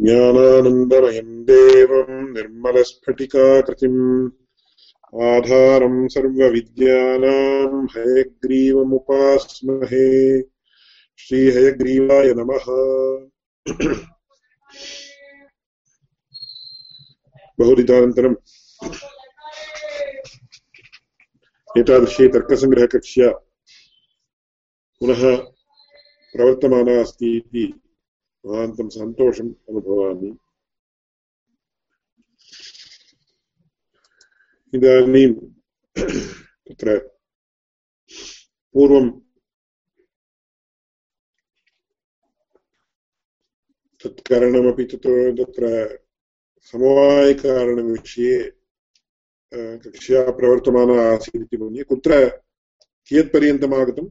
ज्ञानानन्दमयम् देवम् निर्मलस्फटिकाकृतिम् आधारम् सर्वविद्यानाम् हयग्रीवमुपास्महे श्रीहयग्रीवाय नमः। बहुदितानन्तरम् एतादृशी तर्कसङ्ग्रहकक्ष्या पुनः प्रवर्तमाना अस्ति इति महान्तं सन्तोषम् अनुभवामि। इदानीं तत्र पूर्वं तत्करणमपि तत्र तत्र समवायकारणविषये कक्षा प्रवर्तमाना आसीत् इति मन्ये कुत्र कियत्पर्यन्तम् आगतम्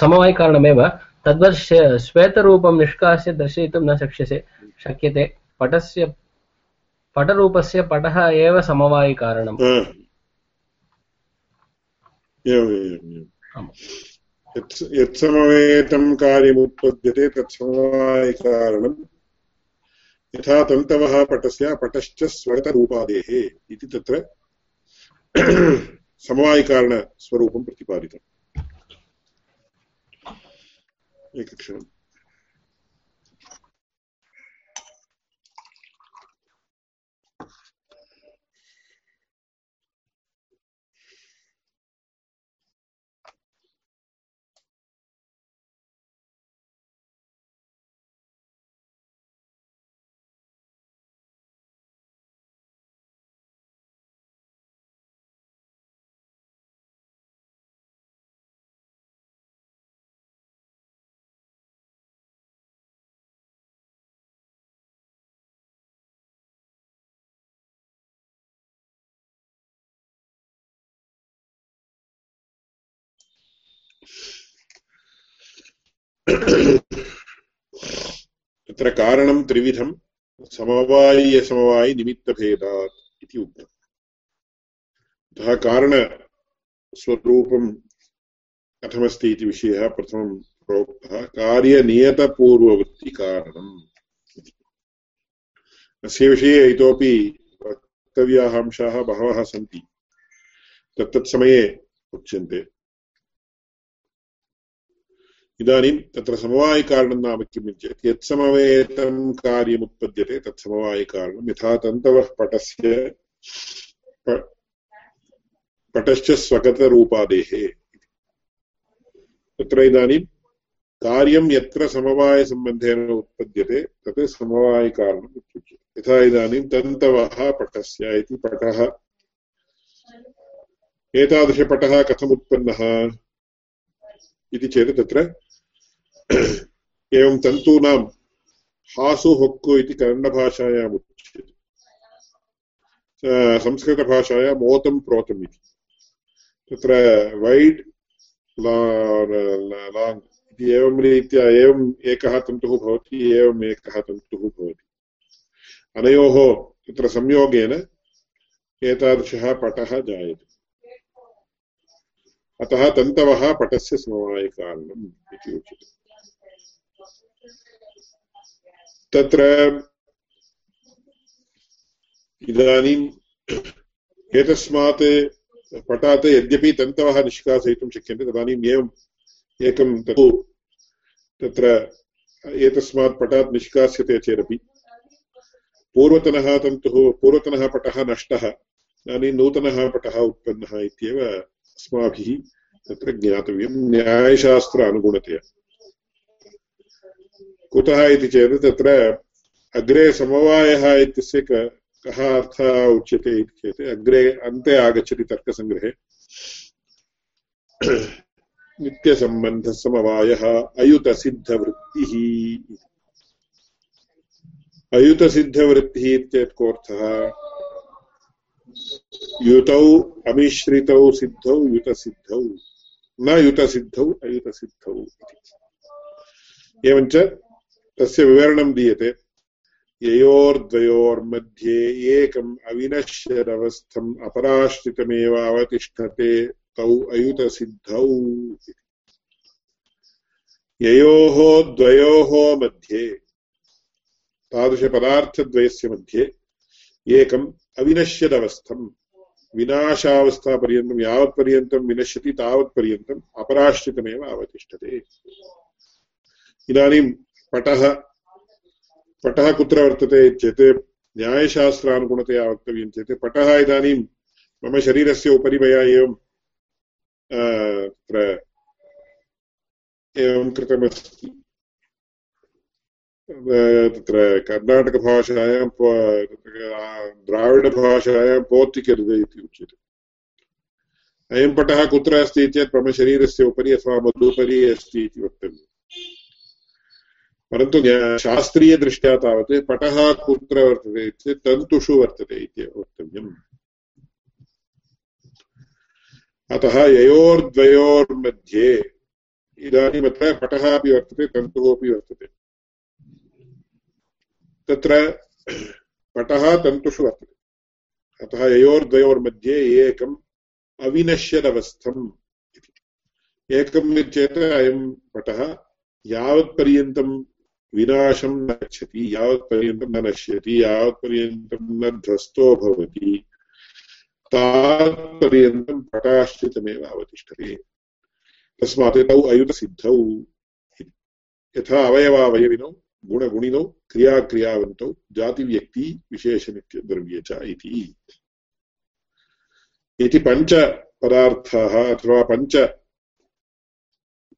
समवायकारणमेव तद्वत् श्वेतरूपं निष्कास्य दर्शयितुं न शक्यसे शक्यते पटस्य पटरूपस्य पटः एव समवायिकारणम् यत् समवेतं कार्यमुत्पद्यते तत्समवायकारणम्। यथा तन्तवः पटस्य पटश्च स्वगतरूपादेः इति तत्र समवायिकारणस्वरूपं प्रतिपादितम्। एकक्षणम्। तत्र कारणं त्रिविधं समवायियसमवायिनिमित्तभेदात् इति उक्तम् अतः कारणस्वरूपं कथमस्ति इति विषयः प्रथमं प्रोक्तः कार्यनियतपूर्ववृत्तिकारणम् अस्य विषये इतोपि वक्तव्याः अंशाः बहवः सन्ति। तत्तत्समये उच्यन्ते। इदानीं तत्र समवायिकारणं नाम किम् चेत् यत् समवेतं कार्यमुत्पद्यते, तत् समवायिकारणं यथा तन्तवः पटस्य पटश्च स्वगतरूपादेः तत्र इदानीं कार्यं यत्र समवायसम्बन्धेन उत्पद्यते, तत् समवायिकारणम् इत्युच्यते। यथा इदानीं तन्तवः पटस्य इति पटः। एतादृशपटः कथमुत्पन्नः? इति चेत् तत्र एवं तन्तूनां हासु होक्कु इति कन्नडभाषायाम् उच्यते। संस्कृतभाषायाम् ओतं प्रोतम् इति। तत्र वैड् लाङ्ग् इति एवं रीत्या एवम् एकः तन्तुः भवति एवम् एकः तन्तुः भवति। अनयोः तत्र संयोगेन एतादृशः पटः जायते। अतः तन्तवः पटस्य समवायकारणम् इति उच्यते। तत्र इदानीम् एतस्मात् पटात् यद्यपि तन्तवः निष्कासयितुं शक्यन्ते, तदानीम् एवम् एकं तु तत्र एतस्मात् पटात् निष्कास्यते चेदपि। पूर्वतनः तन्तुः, पूर्वतनः पटः नष्टः, इदानीं नूतनः पटः उत्पन्नः इत्येव अस्माभिः तत्र ज्ञातव्यं। न्यायशास्त्र अनुगुणतया। कुतः इति चेत् तत्र अग्रे समवायः इत्यस्य कः अर्थः उच्यते इति चेत् अग्रे अन्ते आगच्छति तर्कसङ्ग्रहे। नित्यसम्बन्धसमवायः, अयुतसिद्धवृत्तिः। अयुतसिद्धवृत्तिः इत्येतत् कोऽर्थः युतौ अमिश्रितौ सिद्धौ युतसिद्धौ। न युतसिद्धौ, अयुतसिद्धौ एवञ्च तस्य विवरणं दीयते। ययोर्द्वयोर्मध्ये एकम् अविनश्यरवस्थम् अपराश्रितमेव अवतिष्ठते तौ अयुतसिद्धौ। ययोः द्वयोः मध्ये, तादृशपदार्थद्वयस्य मध्ये, एकम् अविनश्यदवस्थम्, विनाशावस्थापर्यन्तं, यावत्पर्यन्तं विनश्यति तावत्पर्यन्तम् अपराश्रितमेव अवतिष्ठते इदानीं पटः पटः कुत्र वर्तते चेत् न्यायशास्त्रानुगुणतया वक्तव्यं चेत् पटः इदानीं मम शरीरस्य उपरि मया एवं तत्र एवं कृतमस्ति। तत्र कर्णाटकभाषायां द्राविडभाषायां पोत्तिकेर्द इति उच्यते। अयं पटः कुत्र अस्ति चेत् मम शरीरस्य उपरि अथवा मदुपरि अस्ति इति वक्तव्यम्। परन्तु शास्त्रीयदृष्ट्या तावत् पटः कुत्र वर्तते चेत् तन्तुषु वर्तते इति वक्तव्यम्। अतः ययोर्द्वयोर्मध्ये इदानीम् अत्र पटः अपि वर्तते, तन्तुः अपि वर्तते। तत्र पटः तन्तुषु वर्तते। अतः ययोर्द्वयोर्मध्ये एकम् अविनश्यदवस्थम् इति। एकम् चेत् अयं पटः यावत्पर्यन्तं विनाशं न गच्छति यावत्पर्यन्तं न नश्यति यावत्पर्यन्तं न ध्वस्तो भवति तावत्पर्यन्तं पटाश्रितमेव अवतिष्ठते। तस्मात् तौ अयुतसिद्धौ यथा अवयवावयविनौ, गुणगुणिनौ, क्रियाक्रियावन्तौ, जातिव्यक्ति विशेषनित्यद्रव्ये च इति इति पञ्चपदार्थाः अथवा पञ्च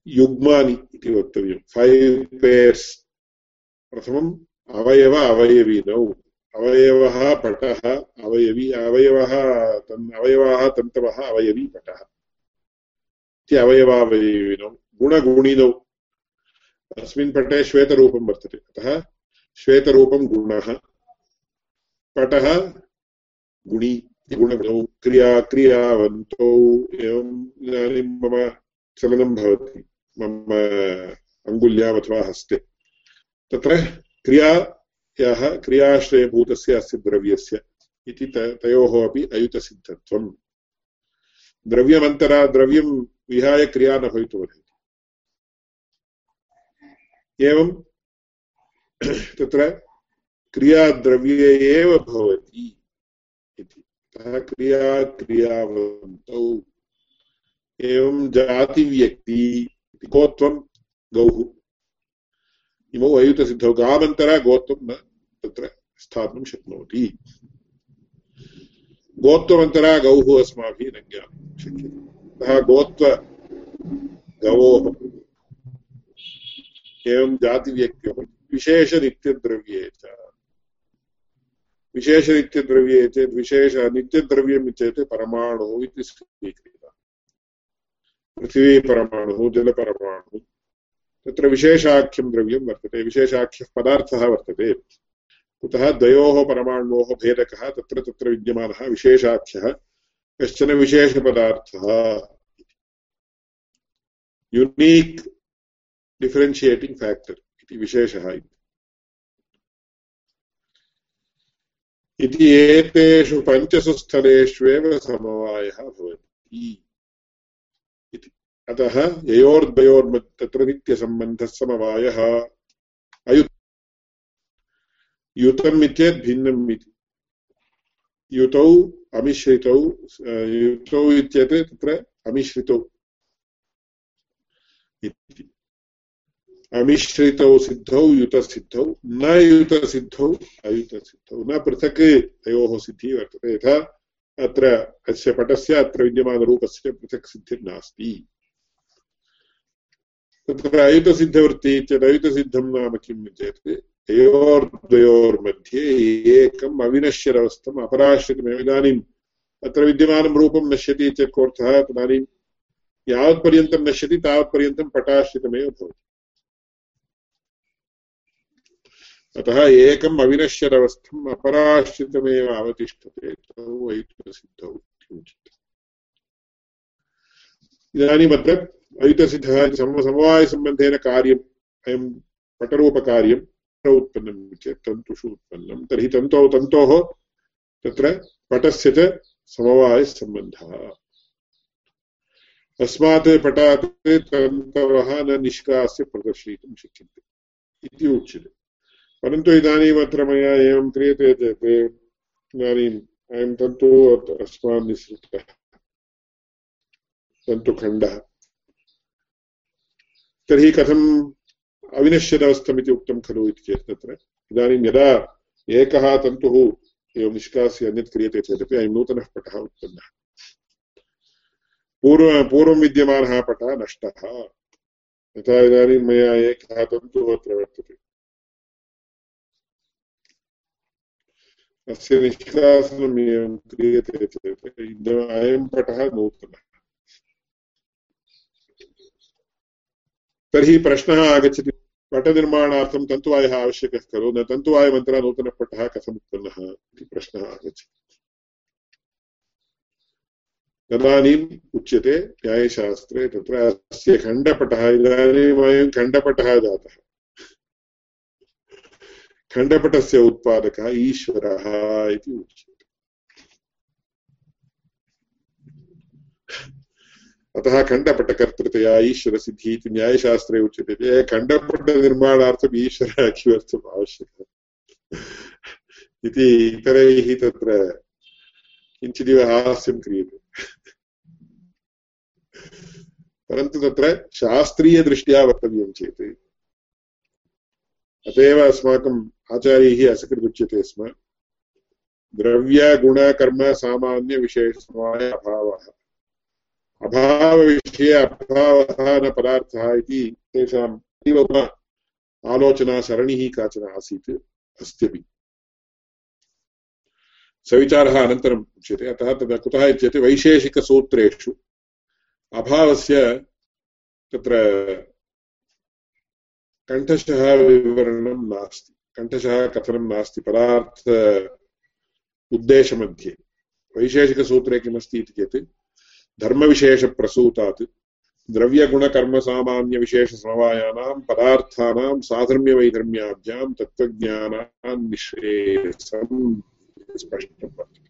युग्मानि इति वक्तव्यं। फैव् पेर्स् प्रथमम् अवयव अवयविनौ अवयवः पटः, अवयवी, अवयवः तन्, अवयवाः तन्तवः, अवयवी पटः। इति अवयवावयविनौ गुणगुणिनौ अस्मिन् पटे श्वेतरूपं वर्तते। अतः श्वेतरूपं गुणः। पटः गुणि, गुणगुणौ। क्रिया, क्रियावन्तौ। एवम् इदानीं मम चलनं भवति। मम अङ्गुल्याम् अथवा हस्ते। तत्र क्रियायाः क्रियाश्रयभूतस्य अस्य द्रव्यस्य इति त, तयोः अपि अयुतसिद्धत्वम्। द्रव्यमन्तरा, द्रव्यं विहाय क्रिया न भवितुमर्हति। एवं तत्र क्रियाद्रव्ये एव भवति इति। अतः क्रिया क्रियावन्तौ। एवं जातिव्यक्ति गोत्वं गौः। इमौ अयुतसिद्धौ गामन्तरा गोत्वं न तत्र स्थातुं शक्नोति। गोत्वमन्तरा गौः अस्माभिः न ज्ञातुं शक्यते। अतः गोत्व गवोः एवं जातिव्यक्त्योः विशेषनित्यद्रव्ये च। विशेषनित्यद्रव्ये चेत् विशेष नित्यद्रव्यं चेत् परमाणुः इति स्वीक्रियते पृथिवीपरमाणुः जलपरमाणुः तत्र विशेषाख्यं द्रव्यं वर्तते, विशेषाख्यः पदार्थः वर्तते। कुतः द्वयोः परमाणोः भेदकः, तत्र तत्र विद्यमानः विशेषाख्यः, कश्चन विशेषपदार्थः युनीक् डिफरेन्शियेटिङ्ग् फेक्टर् इति विशेषः इति एतेषु पञ्चसु स्थलेष्वेव समवायः भवति। अतः ययोर्द्वयोर् तत्र नित्यसम्बन्धः समवायः अयुत् युतम् इत्येत् भिन्नम् इति। युतौ अमिश्रितौ युतौ इत्येत् तत्र अमिश्रितौ अमिश्रितौ सिद्धौ, युतसिद्धौ, न युतसिद्धौ, अयुतसिद्धौ। न पृथक् तयोः सिद्धिः वर्तते यथा अत्र अस्य पटस्य, अत्र विद्यमानरूपस्य पृथक् सिद्धिर्नास्ति। तत्र अयुतसिद्धवृत्ति अयुतसिद्धं नाम किं चेत् तयोर्द्वयोर्मध्ये एकम् अविनश्यरवस्थम् अपराश्रितमेव. इदानीम् अत्र विद्यमानं रूपं नश्यति चेत् कोऽर्थः? तदानीं यावत्पर्यन्तं नश्यति तावत्पर्यन्तं पटाश्रितमेव भवति. अतः एकम् अविनश्यरवस्थम् अपराश्रितमेव अवतिष्ठते. तौ अयुतसिद्धौ इदानीमत्र अयुतसिद्धः समवायसम्बन्धेन कार्यम् अयं पटरूपकार्यं उत्पन्नं चेत् तन्तुषु उत्पन्नं। तर्हि तन्तौ, तन्तोः तत्र पटस्य च समवायसम्बन्धः। तस्मात् पटात् तन्तवः न निष्कास्य प्रदर्शयितुं शक्यन्ते इति उच्यते। परन्तु इदानीम् अत्र मया एवं क्रियते चेत् इदानीम् अयं तन्तुः अस्मान् निःसृतः तन्तुखण्डः। तर्हि कथम् अविनश्यदवस्थम् इति उक्तं खलु इति चेत् तत्र? इदानीं यदा एकः तन्तुः एवं निष्कास्य अन्यत् क्रियते चेदपि अयं नूतनः पटः उत्पन्नः। पूर्व पूर्वं विद्यमानः पटः नष्टः। यथा इदानीं मया एकः तन्तुः अत्र वर्तते। अस्य निष्कासनम् एवं क्रियते चेत् अयं पटः नूतनः। तर्हि प्रश्नः आगच्छति। पटनिर्माणार्थं तन्तुवायः आवश्यकः खलु? न तन्तुवायमन्तरा नूतनः पटः कथम् उत्पन्नः इति प्रश्नः आगच्छति। तदानीम् उच्यते न्यायशास्त्रे तत्र अस्य खण्डपटः इदानीम् अयं खण्डपटः जातः। खण्डपटस्य उत्पादकः ईश्वरः इति उच्यते। अतः खण्डपटकर्तृतया ईश्वरसिद्धिः इति न्यायशास्त्रे उच्यते। चेत् खण्डपटनिर्माणार्थम् ईश्वरः किमर्थम् आवश्यकः। इति इतरैः तत्र किञ्चिदिव हास्यं क्रियते। परन्तु तत्र शास्त्रीयदृष्ट्या वक्तव्यं चेत्। अत एव अस्माकम् आचार्यैः असकृदुच्यते स्म। द्रव्यगुणकर्मसामान्यविशेषसमवाय अभावः। अभावविषये अभावः न पदार्थः इति तेषाम् अतीव आलोचनासरणिः काचन आसीत् अस्त्यपि सविचारः अनन्तरम् उच्यते। अतः तदा कुतः इत्युक्ते वैशेषिकसूत्रेषु अभावस्य तत्र कण्ठशः विवरणं नास्ति। कण्ठशः कथनं नास्ति। पदार्थ उद्देशमध्ये। वैशेषिकसूत्रे किमस्ति इति चेत् धर्मविशेषप्रसूतात्। द्रव्यगुणकर्मसामान्यविशेषसमवायानां पदार्थानां साधर्म्यवैधर्म्याभ्यां तत्त्वज्ञानान्निःश्रेयसम् स्पष्टं वर्तते।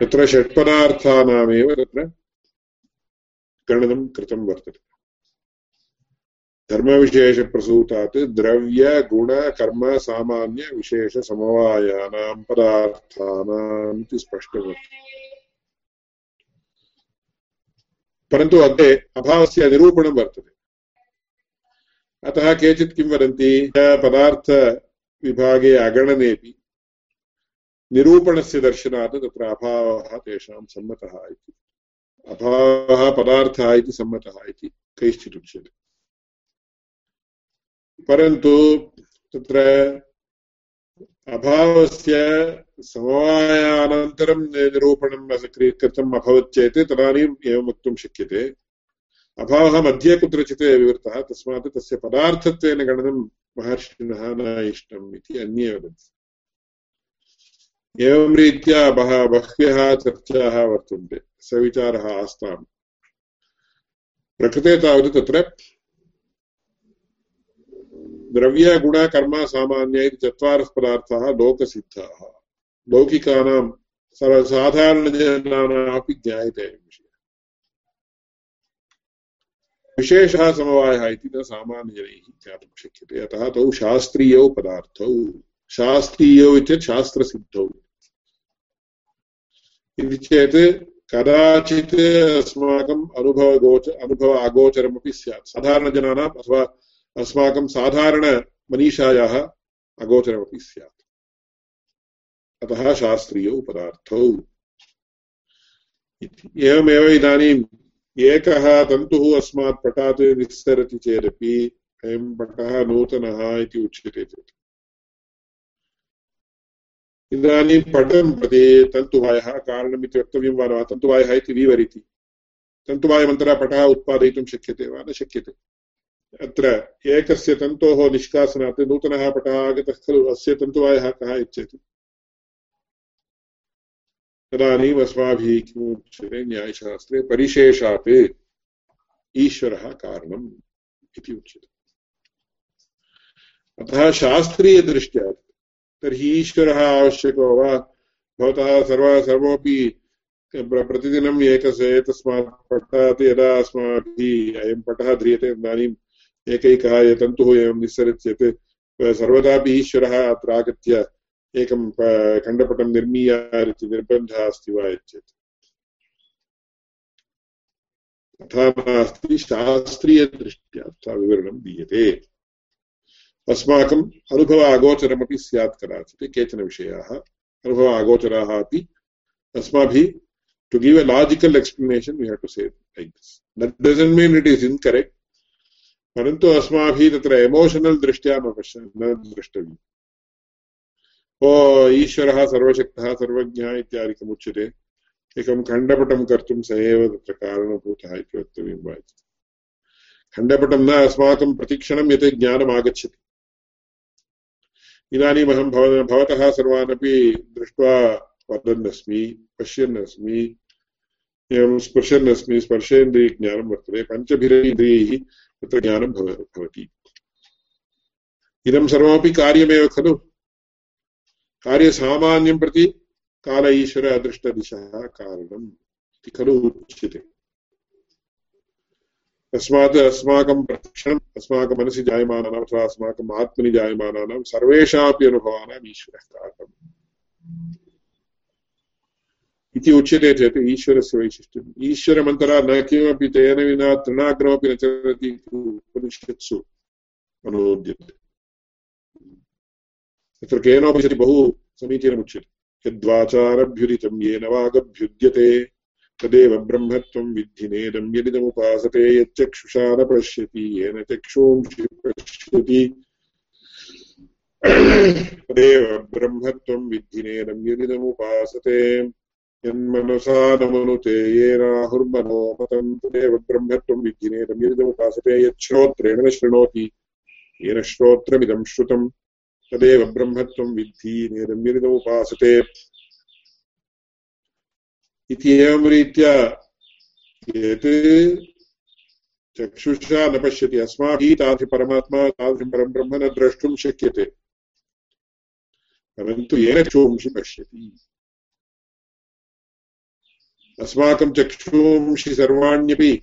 तत्र षट्पदार्थानामेव तत्र गणनं कृतं वर्तते। धर्मविशेषप्रसूतात् द्रव्यगुणकर्मसामान्यविशेषसमवायानां पदार्थानाम् इति स्पष्टं वर्तते परन्तु अग्रे अभावस्य निरूपणं वर्तते। अतः केचित् किं वदन्ति? पदार्थविभागे अगणनेपि निरूपणस्य दर्शनात् तत्र अभावः तेषां सम्मतः इति। अभावः पदार्थः इति सम्मतः इति कैश्चित् उच्यते परन्तु तत्र अभावस्य समवायानन्तरं निरूपणं कृतम् अभवत् चेत् तदानीम् एवं वक्तुं शक्यते। अभावः मध्ये कुत्रचित् विवृतः, तस्मात् तस्य पदार्थत्वेन गणनं महर्षिणः न इष्टम् इति अन्ये वदन्ति। एवं रीत्या बह, बह्व्यः चर्चाः वर्तन्ते। सविचारः आस्ताम्। प्रकृते तावत् तत्र द्रव्यगुणकर्म सामान्य इति चत्वारः पदार्थाः लोकसिद्धाः। लौकिकानां सर्वसाधारणजनानामपि ज्ञायते विषयः। विशेषः समवायः इति न सामान्यजनैः ज्ञातुं शक्यते। अतः तौ शास्त्रीयौ पदार्थौ। शास्त्रीयौ इत्येतत् शास्त्रसिद्धौ। इति चेत् कदाचित् अस्माकम् अनुभवगोच अनुभव अगोचरमपि स्यात्। साधारणजनानाम् अथवा अस्माकं साधारणमनीषायाः अगोचरमपि स्यात्। अतः शास्त्रीयौ पदार्थौ एवमेव इदानीम् एकः तन्तुः अस्मात् पटात् निस्सरति चेदपि अयं पटः नूतनः इति उच्यते चेत्। इदानीं पटं प्रति तन्तुवायः कारणमिति वक्तव्यं वा न वा? तन्तुवायः इति विवरिति। तन्तुवायमन्तरा पटः उत्पादयितुं शक्यते वा? न शक्यते। अत्र एकस्य तन्तोः निष्कासनात् नूतनः पटः आगतः खलु, अस्य तन्तुवायः कः इच्छेत्? तदानीम् अस्माभिः किमुच्यते न्यायशास्त्रे परिशेषात् ईश्वरः कारणम् इति उच्यते। अतः शास्त्रीयदृष्ट्या तर्हि ईश्वरः आवश्यको वा? भवतः सर्व सर्वमपि प्रतिदिनम् एकस् एतस्मात् पटात् यदा अस्माभिः अयं पटः ध्रियते, तदानीम् एकैकः तन्तुः एवं निस्सरति चेत् सर्वदापि ईश्वरः अत्र आगत्य एकं खण्डपटं निर्मीयात् इति निर्बन्धः अस्ति वा चेत् तथा नास्ति शास्त्रीयदृष्ट्या तथा विवरणं दीयते। अस्माकम् अनुभव अगोचरमपि स्यात् कदाचित्, केचन विषयाः अनुभव अगोचराः अपि। अस्माभिः, to give a logical explanation, we have to say like this. That doesn't mean it is incorrect परन्तु अस्माभिः तत्र एमोशनल् दृष्ट्या न पश्य न द्रष्टव्यम्। ओ, ईश्वरः, सर्वशक्तः, सर्वज्ञः इत्यादिकम् उच्यते। एकं खण्डपटं कर्तुं स एव तत्र कारणभूतः इति वक्तव्यं वा इति खण्डपटं न अस्माकं प्रतिक्षणं यत् ज्ञानम् आगच्छति। इदानीमहं भव, भवतः सर्वान् अपि दृष्ट्वा वदन्नस्मि पश्यन् अस्मि एवं स्पृशन् अस्मि स्पर्शेन्द्रियज्ञानं वर्तते। पञ्चभिरेन्द्रियैः तत्र ज्ञानं भवति। इदं सर्वमपि कार्यमेव खलु। कार्यसामान्यं प्रति काल ईश्वर अदृष्टदिशः कारणम् इति खलु उच्यते। तस्मात् अस्माकं प्रतिक्षणम् अस्माकं मनसि जायमानानाम् अथवा अस्माकम् आत्मनि जायमानानां सर्वेषामपि अनुभवानाम् ईश्वरः कारणम्। इति उच्यते चेत् ईश्वरस्य वैशिष्ट्यम्। ईश्वरमन्तरा न किमपि तेन विना तृणाग्रमपि न चलति उपनिषत्सु अनुमोद्यते। तत्र केनोपनिषदि बहु समीचीनमुच्यते। यद्वाचारभ्युदितं येन वागभ्युद्यते, तदेव ब्रह्मत्वं विद्धि नेदं यदिदमुपासते, यच्चक्षुषा न पश्यति, येन चक्षुंषि पश्यति। तदेव ब्रह्मत्वं विद्धि नेदं यदिदमुपासते। यन्मनसा न मनुते येनाहुर्मनो मतं तदेव ब्रह्मत्वं यदिदमुपासते यच्छ्रोत्रेण न शृणोति। येन श्रोत्रमिदं श्रुतम् तदेव ब्रह्मत्वं विद्धि नेदं इति एवं रीत्या यत् चक्षुषा न पश्यति, अस्माभिः तादृश परमात्मा, तादृशं परं ब्रह्म न द्रष्टुं शक्यते। परन्तु येन चक्षुंषि पश्यति। अस्माकं चक्षुंषि सर्वाण्यपि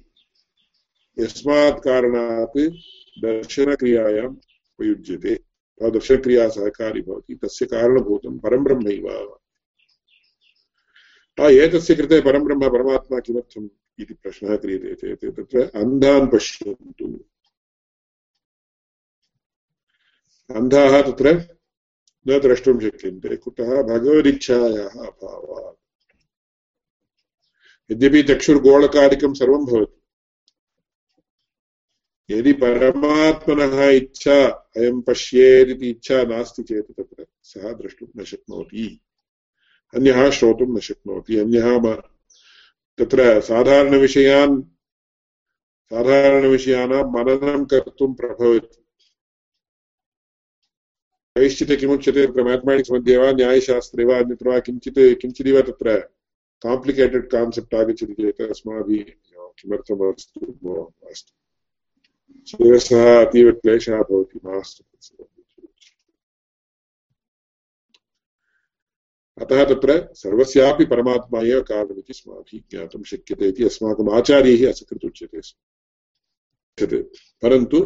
यस्मात् कारणात् दर्शनक्रियायाम् उपयुज्यते। दर्शनक्रिया सहकारी भवति, तस्य कारणभूतं परं ब्रह्मैव। एतस्य कृते परब्रह्म परमात्मा किमर्थम् इति प्रश्नः क्रियते चेत्, तत्र अन्धान् पश्यन्तु। अन्धाः तत्र न द्रष्टुं शक्यन्ते, कुतः भगवदिच्छायाः अभावात्। यद्यपि चक्षुर्गोलकादिकं सर्वं भवति। यदि परमात्मनः इच्छा अयं पश्येदिति इच्छा नास्ति चेत् तत्र सः द्रष्टुं न शक्नोति। अन्यः श्रोतुं न शक्नोति। अन्यः तत्र साधारणविषयान् साधारणविषयाणां मननं कर्तुं प्रभवति। कैश्चित् किमुच्यते तत्र मेथमेटिक्स् मध्ये वा न्यायशास्त्रे वा अन्यत्र वा किञ्चित् किञ्चिदिव तत्र काम्प्लिकेटेड् कान्सेप्ट् आगच्छति चेत् अस्माभिः किमर्थम् अस्तु अस्तु शिरसः अतीव क्लेशः भवति मास्तु अतः तत्र सर्वस्यापि परमात्मा एव कारणमिति अस्माभिः ज्ञातुं शक्यते इति अस्माकम् आचार्यैः असकृत् उच्यते। स्म परन्तु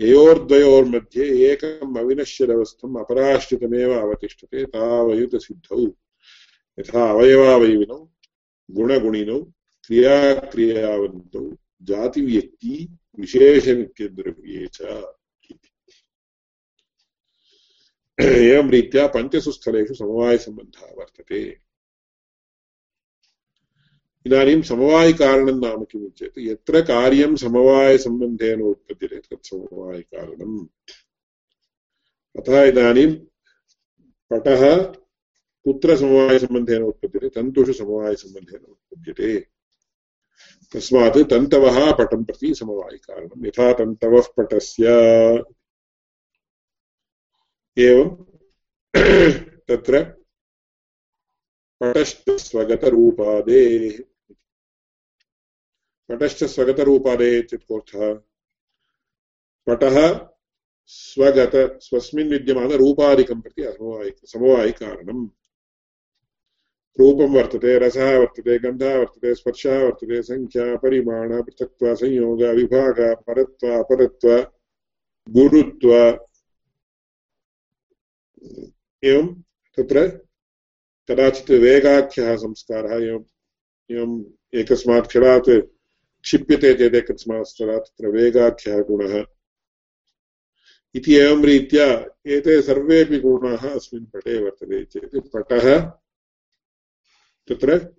ययोर्द्वयोर्मध्ये एकम् अविनश्यदवस्थम् अपराश्रितमेव अवतिष्ठते, तावयुतसिद्धौ। यथा अवयवावयविनौ गुणगुणिनौ क्रियाक्रियावन्तौ जातिव्यक्ति विशेषनित्यद्रव्ये च एवं रीत्या पञ्चसु स्थलेषु समवायसम्बन्धः वर्तते। इदानीं समवायिकारणं नाम किम् चेत् यत्र कार्यं समवायसम्बन्धेन उत्पद्यते तत् समवायिकारणम्। अतः इदानीं पटः कुत्र समवायसम्बन्धेन उत्पद्यते तन्तुषु समवायसम्बन्धेन उत्पद्यते तस्मात् तन्तवः पटं प्रति समवायिकारणं यथा तन्तवः पटस्य। एवं तत्र पटश्च स्वगतरूपादेः पटश्च स्वगतरूपादेः इत्युक्तोऽर्थः पटः स्वगत, स्वस्मिन् विद्यमानरूपादिकं प्रति असमवायि समवायिकारणम् रूपं वर्तते, रसः वर्तते, गन्धः वर्तते, स्पर्शः वर्तते सङ्ख्या परिमाण, पृथक्त्व, संयोग, विभाग, परत्व, अपरत्व, गुरुत्व। एवं तत्र कदाचित् वेगाख्यः संस्कारः, एवम् एवम् एकस्मात् क्षणात् क्षिप्यते चेत् एकस्मात् स्थलात् तत्र वेगाख्यः गुणः। इति एवं रीत्या एते सर्वेपि गुणाः अस्मिन् पटे वर्तते चेत् पटः तत्र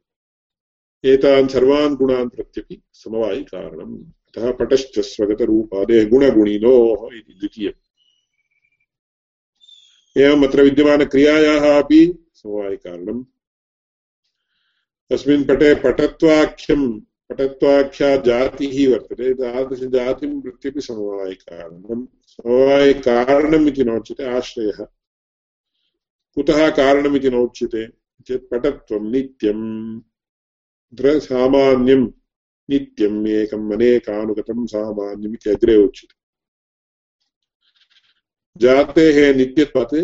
एतान् सर्वान् गुणान् प्रत्यपि समवायिकारणम् अतः पटश्च स्वगतरूपादेः गुणगुणिनोः इति द्वितीयम्। एवम् अत्र विद्यमानक्रियायाः अपि समवायिकारणम् अस्मिन् पटे पटत्वाख्यं पटत्वाख्या जातिः वर्तते। तादृशजातिं प्रत्यपि समवायिकारणं समवायिकारणम् इति नोच्यते आश्रयः। कुतः कारणमिति नोच्यते? चेत् पटत्वं नित्यं। तत्र नित्यम् एकम् अनेकानुगतं सामान्यम् अग्रे उच्यते। जातेः नित्यत्वात्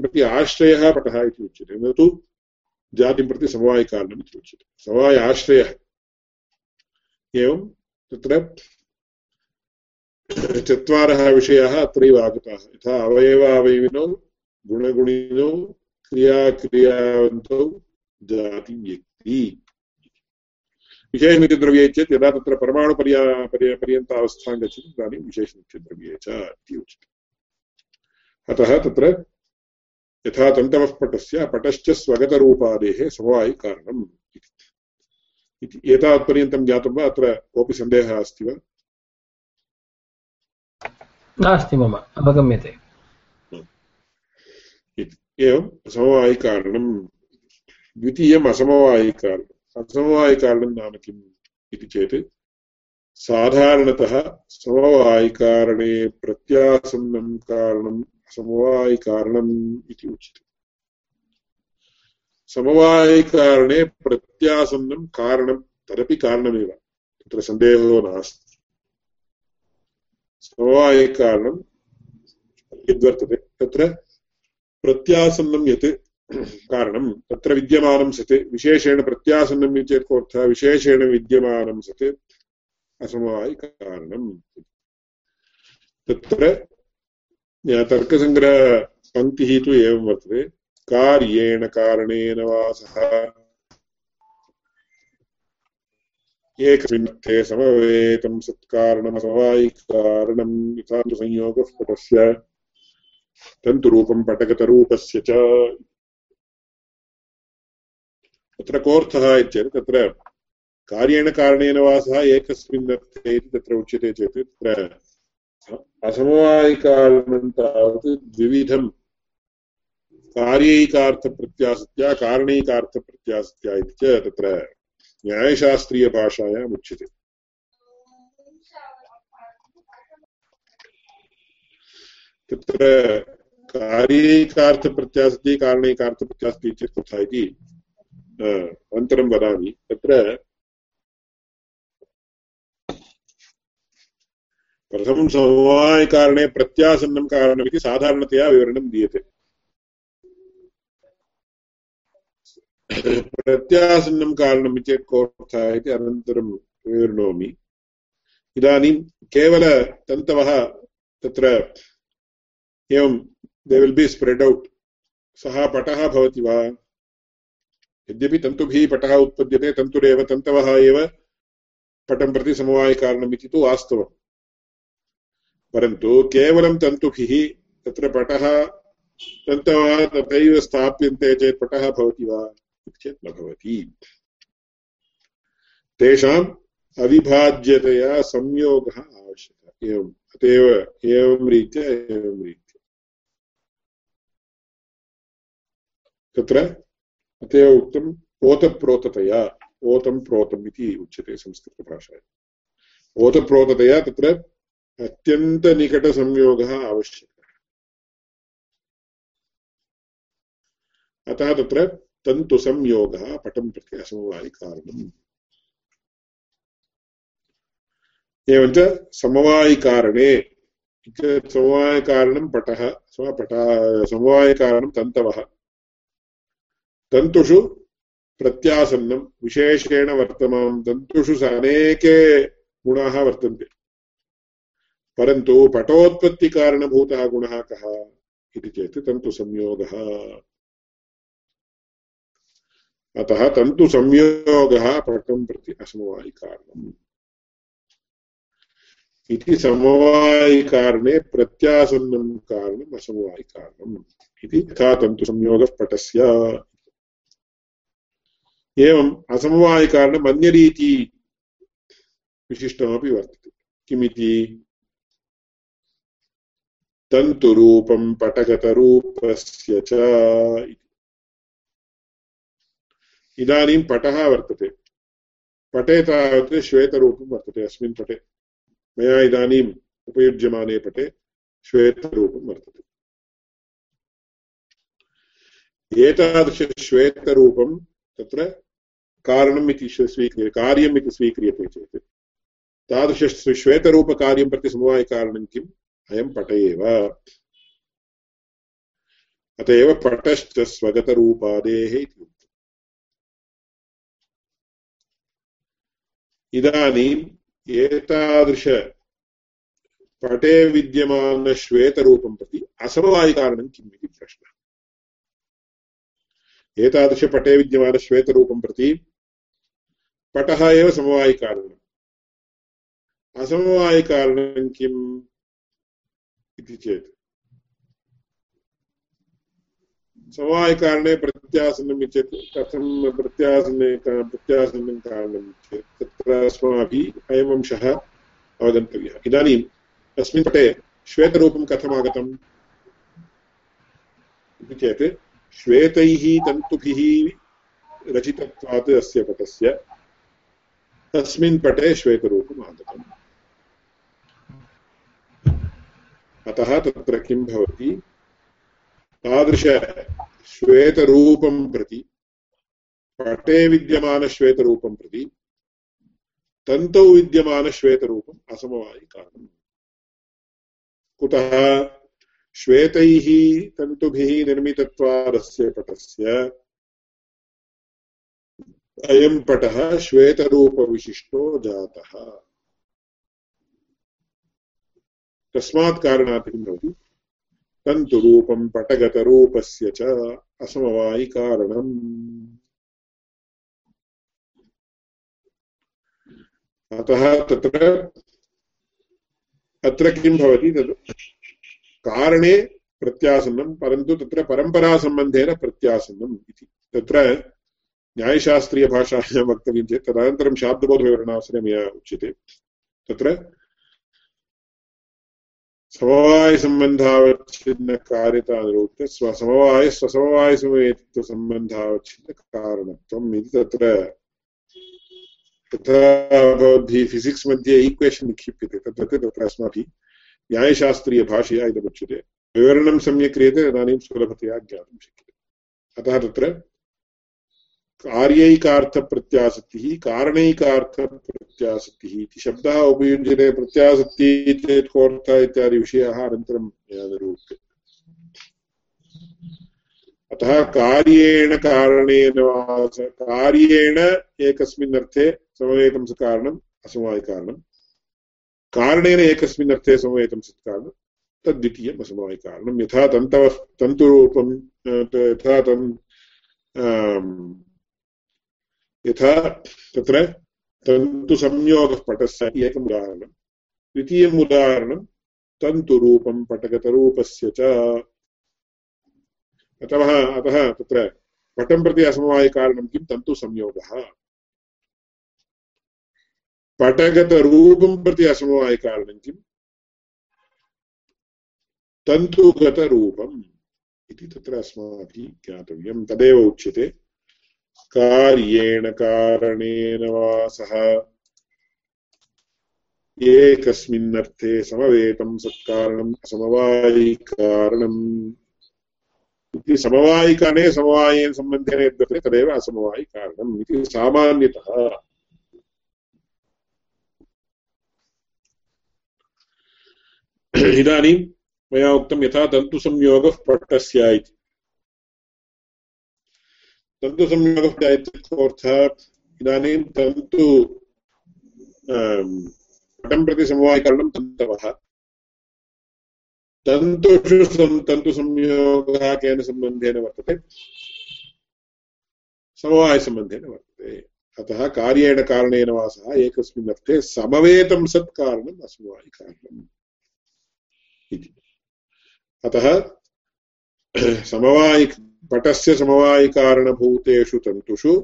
प्रति आश्रयः पटः इति उच्यते। न तु जातिं प्रति समवायिकारणम् इति उच्यते। समवाय आश्रयः। एवं तत्र चत्वारः विषयाः अत्रैव आगताः। यथा अवयवावयविनौ, गुणगुणिनौ क्रियाक्रियावन्तौ जातिव्यक्ति विशेषमिति द्रव्ये चेत् यदा तत्र परमाणुपर्या पर्यन्तावस्थां गच्छति तदानीं विशेषमित्यद्रव्ये च इति उच्यते अतः तत्र यथा तन्तवः पटस्य पटश्च स्वगतरूपादेः समवायिकारणम् इति एतावत्पर्यन्तं ज्ञातं वा अत्र कोऽपि सन्देहः अस्ति वा नास्ति मम अवगम्यते एवं समवायिकारणं द्वितीयम् असमवायिकारणम् असमवायिकारणं नाम किम् इति चेत् साधारणतः समवायिकारणे प्रत्यासन्नं कारणं समवायिकारणम् इति उच्यते समवायिकारणे प्रत्यासन्नं कारणं तदपि कारणमेव तत्र सन्देहो नास्ति समवायिकारणं यद्वर्तते तत्र प्रत्यासन्नं यत्, कारणं, तत्र विद्यमानं सत्, विशेषेण प्रत्यासन्नम् इति चेत् कोऽर्थः, विशेषेण विद्यमानं सत्, असमवायिकारणम् तत्र तर्कसङ्ग्रहपङ्क्तिः तु एवं वर्तते। कार्येण कारणेन वा सः एकस्मिन्नर्थे समवेतं सत्कारणमसमवायिकारणं यथा तु संयोगः पटस्य। तन्तुरूपं पटगतरूपस्य च। तत्र कोऽर्थः इत्येतत्? तत्र कार्येण कारणेन वा सः एकस्मिन् अर्थे इति तत्र उच्यते चेत् तत्र असमवायिकारणं तावत् द्विविधं कार्यैकार्थप्रत्यासत्या, कारणैकार्थप्रत्यासत्या इति च तत्र न्यायशास्त्रीयभाषायाम् उच्यते। तत्र कार्यैकार्थप्रत्यासति कारणैकार्थप्रत्यासति चेत् तथा इति अनन्तरं वदामि तत्र प्रथमं समवायकारणे प्रत्यासन्नं कारणमिति साधारणतया विवरणं दीयते प्रत्यासन्नं कारणम् चेत् कोऽर्थः इति अनन्तरं विवृणोमि इदानीं केवलतन्तवः तत्र एवं they will be spread out सः पटः भवति वा? यद्यपि तन्तुभिः पटः उत्पद्यते तन्तुरेव तन्तवः एव पटं प्रति समवायकारणमिति तु वास्तवम्। परन्तु केवलं तन्तुभिः तत्र पटः तन्तवः तथैव स्थाप्यन्ते चेत् पटः भवति वा? इति चेत् न भवति। तेषाम् अविभाज्यतया संयोगः आवश्यकः। एवम् अत एव एवं रीत्या एवं रीत्या। तत्र अत एव उक्तम् ओतप्रोततया ओतं प्रोतम् इति उच्यते संस्कृतभाषायाम् ओतप्रोततया तत्र अत्यन्तनिकटसंयोगः आवश्यकः। अतः तत्र तन्तुसंयोगः पटं प्रति असमवायिकारणम् एवञ्च समवायिकारणे समवायकारणं पटः समवायकारणं तन्तवः। तन्तुषु प्रत्यासन्नं, विशेषेण वर्तमानं। तन्तुषु अनेके गुणाः वर्तन्ते। परन्तु पटोत्पत्तिकारणभूतः गुणः कः इति चेत् तन्तुसंयोगः। अतः तन्तुसंयोगः पटं प्रति असमवायिकारणम्। इति समवायिकारणे प्रत्यासन्नं कारणम् असमवायिकारणम्। इति यथा तन्तुसंयोगः पटस्य। एवम् असमवायिकारणम् अन्यरीति विशिष्टमपि वर्तते। किमिति? तन्तुरूपं पटगतरूपस्य च इदानीं पटः वर्तते। पटे तावत् श्वेतरूपं वर्तते, अस्मिन् पटे। मया इदानीम् उपयुज्यमाने पटे श्वेतरूपं वर्तते। एतादृशश्वेतरूपं तत्र कारणम् इति स्वीक्रियते कार्यम् इति स्वीक्रियते चेत्। तादृशश्वेतरूपकार्यं प्रति समवायकारणं किम्? अयं पट एव। अत एव पटश्च स्वगतरूपादेः इति इदानीम् एतादृश पटे विद्यमानश्वेतरूपं प्रति असमवायिकारणं किम् इति प्रश्नः। एतादृशपटे विद्यमानश्वेतरूपं प्रति पटः एव समवायिकारणम्। असमवायिकारणं किम् इति चेत्। समवायिकारणे प्रत्यासन्नम् चेत्, कथं प्रत्यासन्ने प्रत्यासन्नं कारणं चेत्, तत्र अस्माभिः अयम् अंशः अवगन्तव्यः। इदानीम् अस्मिन् पटे श्वेतरूपं कथम् आगतम् इति चेत्, श्वेतैः तन्तुभिः रचितत्वात् अस्य पटस्य तस्मिन् पटे श्वेतरूपम् आगतम् अतः तत्र किं भवति? तादृशश्वेतरूपं प्रति, पटे विद्यमानश्वेतरूपं प्रति, तन्तौ विद्यमानश्वेतरूपम् असमवायिकारणम् कुतः? श्वेतैः तन्तुभिः निर्मितत्वादस्य पटस्य अयं पटः श्वेतरूपविशिष्टो जातः। तस्मात् कारणात् किं भवति? तन्तुरूपं पटगतरूपस्य च अतः तत्र अत्र किं भवति? तद् कारणे प्रत्यासन्नं, परन्तु तत्र परम्परासम्बन्धेन प्रत्यासन्नम् इति। तत्र न्यायशास्त्रीयभाषायां वक्तव्यं चेत् तदनन्तरं शाब्दबोधविवरणावसरे मया उच्यते। तत्र समवायसम्बन्धावच्छिन्नकार्यतानिरूप्य स्वसमवाय स्वसमवायसमवेतसम्बन्धावच्छिन्नकारणत्वम् इति तत्र तथा भवद्भिः फिसिक्स् मध्ये ईक्वेशन् निक्षिप्यते। तद्वत् तत्र अस्माभिः न्यायशास्त्रीयभाषया इदमुच्यते। विवरणं सम्यक् क्रियते, तदानीं सुलभतया ज्ञातुं शक्यते। अतः तत्र कार्यैकार्थप्रत्यासक्तिः कारणैकार्थप्रत्यासक्तिः इति शब्दः उपयुज्यते प्रत्यासक्तिः चेत् कोऽर्थः इत्यादि विषयाः अनन्तरं निरूप्यते अतः कार्येण कारणेन कार्येण एकस्मिन् अर्थे समवेतं कारणम् असमवायकारणं कारणेन एकस्मिन् अर्थे समवेतं सत्कारणं तद्वितीयम् असमवायकारणं यथा तन्तवः तन्तुरूपं यथा तन् यथा तत्र तन्तुसंयोगः पटस्य एकम् उदाहरणं द्वितीयम् उदाहरणं तन्तुरूपं पटगतरूपस्य च अतः अतः तत्र पटं प्रति असमवायकारणं किं तन्तुसंयोगः पटगतरूपं प्रति असमवायकारणं किम् तन्तुगतरूपम् इति तत्र अस्माभिः ज्ञातव्यं तदेव उच्यते कार्येण कारणेन वा सः एकस्मिन्नर्थे समवेतं सत्कारणम् असमवायिकारणम्। इति समवायिकरणे समवायेन सम्बन्धेन यद्वर्तते तदेव असमवायिकारणम् इति सामान्यतः। इदानीं मया उक्तं यथा तन्तुसंयोगः पटस्य इति। इत्यर्थात् इदानीं तन्तु पटं प्रति समवायकरणं तन्तवः तन्तुषु तन्तुसंयोगः केन सम्बन्धेन वर्तते समवायसम्बन्धेन वर्तते अतः कार्येण कारणेन वा सः एकस्मिन् अर्थे समवेतं सत् कारणम् असमवायिकारणम् इति अतः समवायि पटस्य समवायिकारणभूतेषु तन्तुषु।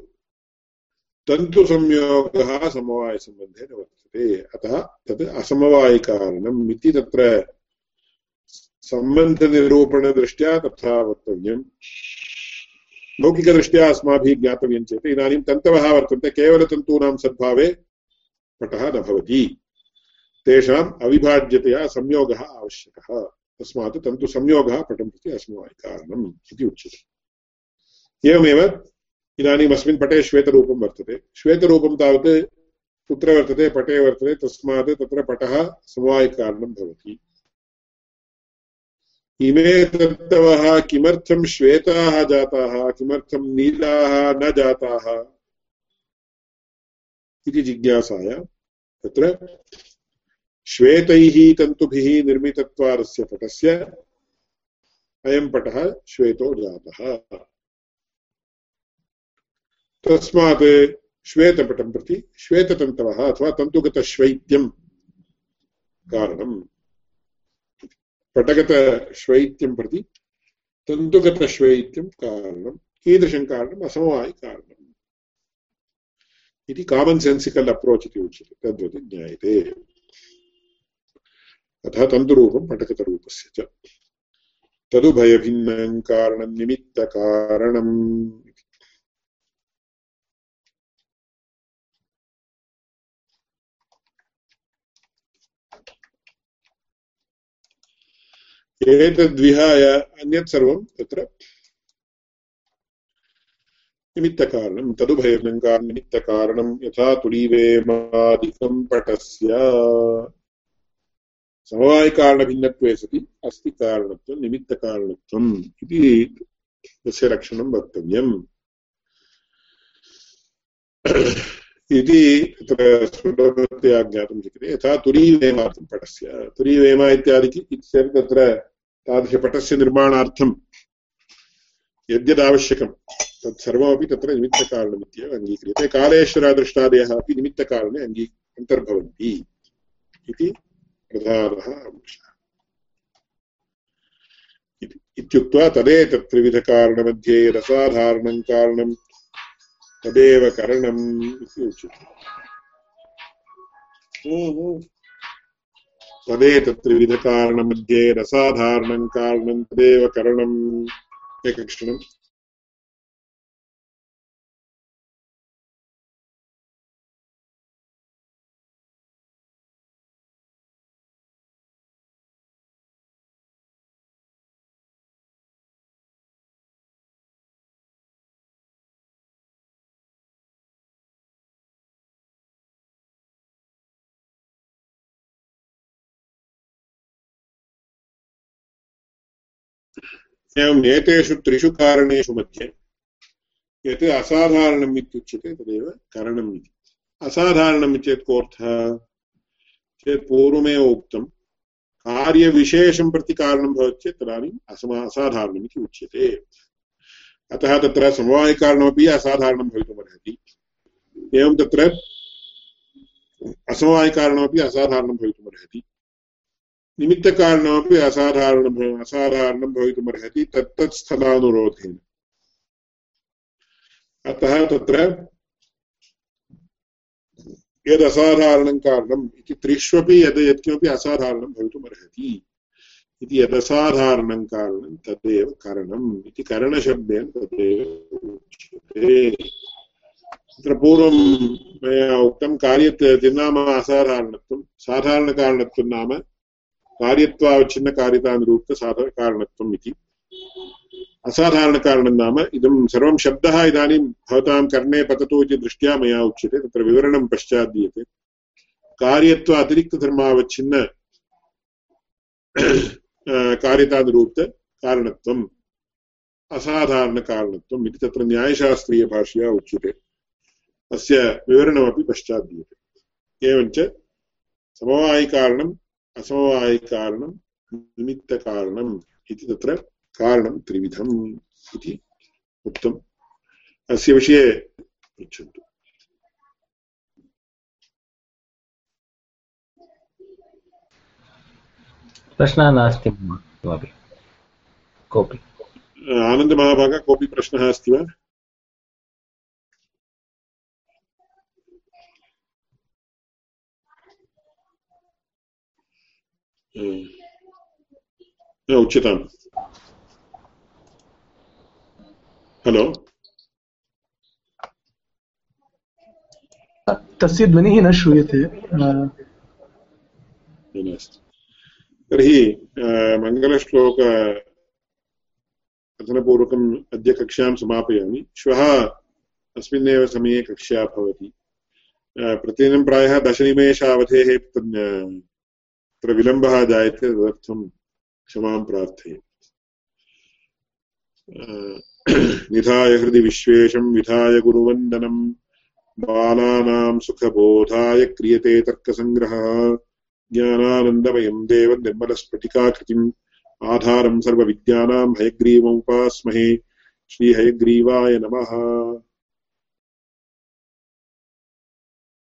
तन्तुसंयोगः समवायसम्बन्धेन वर्तते अतः तत् असमवायिकारणम् इति तत्र सम्बन्धनिरूपणदृष्ट्या तथा वक्तव्यम्। लौकिकदृष्ट्या अस्माभिः ज्ञातव्यं चेत् इदानीं तन्तवः वर्तन्ते। केवलतन्तूनां सद्भावे पटः न भवति। तेषाम् अविभाज्यतया संयोगः आवश्यकः। तस्मात् तन्तुसंयोगः पटं प्रति असमवायिकारणम् इति उच्यते। एवमेव इदानीम् अस्मिन् पटे श्वेतरूपं वर्तते। श्वेतरूपं तावत् कुत्र वर्तते, पटे वर्तते, तस्मात् तत्र पटः समवायिकारणं भवति। इमे तन्तवः किमर्थं श्वेताः जाताः, किमर्थं नीलाः न जाताः इति जिज्ञासाय तत्र श्वेतैः तन्तुभिः निर्मितत्वादस्य पटस्य। अयं पटः श्वेतो जातः। तस्मात् श्वेतपटं प्रति श्वेततन्तवः अथवा तन्तुगतश्वैत्यं कारणम्। पटगतश्वैत्यं प्रति तन्तुगतश्वैत्यं कारणं कीदृशं कारणम्? असमवायिकारणम् इति कामन् सेन्सिकल् अप्रोच् इति उच्यते। तद्वत् ज्ञायते। अतः तन्तुरूपं पटकतरूपस्य च। तदुभयभिन्नं कारणं निमित्तकारणम्। एतद्विहाय अन्यत् सर्वं तत्र निमित्तकारणं। तदुभयनिमित्तकारणं यथा तुलीवेमादिकं पटस्य समवायकारणभिन्नत्वे सति अस्ति कारणत्वं निमित्तकारणत्वम् इति तस्य रक्षणं वक्तव्यम्। इति तत्र सुलभतया ज्ञातुं शक्यते। यथा तुरीवेमार्थं पटस्य। तुरीवेम इत्यादि तत्र तादृशपटस्य निर्माणार्थं यद्यदावश्यकं तत्सर्वमपि तत्र निमित्तकारणमित्येव अङ्गीक्रियते। कालेश्वरादृष्टादयः अपि निमित्तकारणे अङ्गी अन्तर्भवन्ति इति प्रधानः अंशः इत्युक्त्वा तदेतत् त्रिविधकारणमध्ये रसाधारणं कारणं तदेव करणम् इति उच्यते। तदेतत्त्रिविधकारणमध्ये रसाधारणं कारणं तदेव करणम् एकक्षणम्। एवम् एतेषु त्रिषु कारणेषु मध्ये यत् असाधारणम् इत्युच्यते तदेव करणम् इति। असाधारणम् चेत् कोऽर्थः चेत् पूर्वमेव उक्तं, कार्यविशेषं प्रति कारणं भवति चेत् तदानीम् असमा, असाधारणम् इति उच्यते। अतः तत्र समवायिकारणमपि असाधारणं भवितुमर्हति एवं तत्र असमवायिकारणमपि असाधारणं भवितुमर्हति निमित्तकारणमपि असाधारणं असाधारणं भवितुमर्हति तत्तत् स्थलानुरोधेन। अतः तत्र यदसाधारणं कारणम् इति त्रिष्वपि यद् यत्किमपि असाधारणं भवितुमर्हति इति यदसाधारणं कारणं तदेव करणम् इति करणशब्देन तदेव उच्यते। तत्र पूर्वं मया उक्तं कार्यं नाम असाधारणत्वं, साधारणकारणत्वं नाम कार्यत्वावच्छिन्नकार्यतानुरूक्तसाधनकारणत्वम् इति असाधारणकारणं नाम इदं सर्वं शब्दः इदानीं भवतां कर्णे पततु इति दृष्ट्या मया उच्यते तत्र विवरणं पश्चात् दीयते कार्यत्व अतिरिक्तधर्मावच्छिन्न कार्यतानुरूप्तकारणत्वम् असाधारणकारणत्वम् इति तत्र न्यायशास्त्रीयभाषया उच्यते अस्य विवरणमपि पश्चात् दीयते एवञ्च समवायिकारणम् असमवायिकारणं निमित्तकारणम् इति तत्र कारणं त्रिविधम् इति उक्तम्। अस्य विषये पृच्छन्तु। प्रश्नः नास्ति किमपि? कोऽपि? आनन्दमहाभाग कोऽपि प्रश्नः अस्ति वा? उच्यताम् हलो तस्य ध्वनिः न श्रूयते तर्हि मङ्गलश्लोक कथनपूर्वकम् अद्य कक्षां समापयामि। श्वः अस्मिन्नेव समये कक्षा भवति। प्रतिदिनं प्रायः दशनिमेषावधेः तत्र विलम्बः जायते तदर्थं क्षमां प्रार्थये निधाय हृदि विश्वेशं, विधाय गुरुवन्दनम् बालानां सुखबोधाय क्रियते तर्कसङ्ग्रहः। ज्ञानानन्दमयम् देव निर्मलस्फटिकाकृतिम् आधारम् सर्वविद्यानाम् हयग्रीवमुपास्महे। श्रीहयग्रीवाय नमः।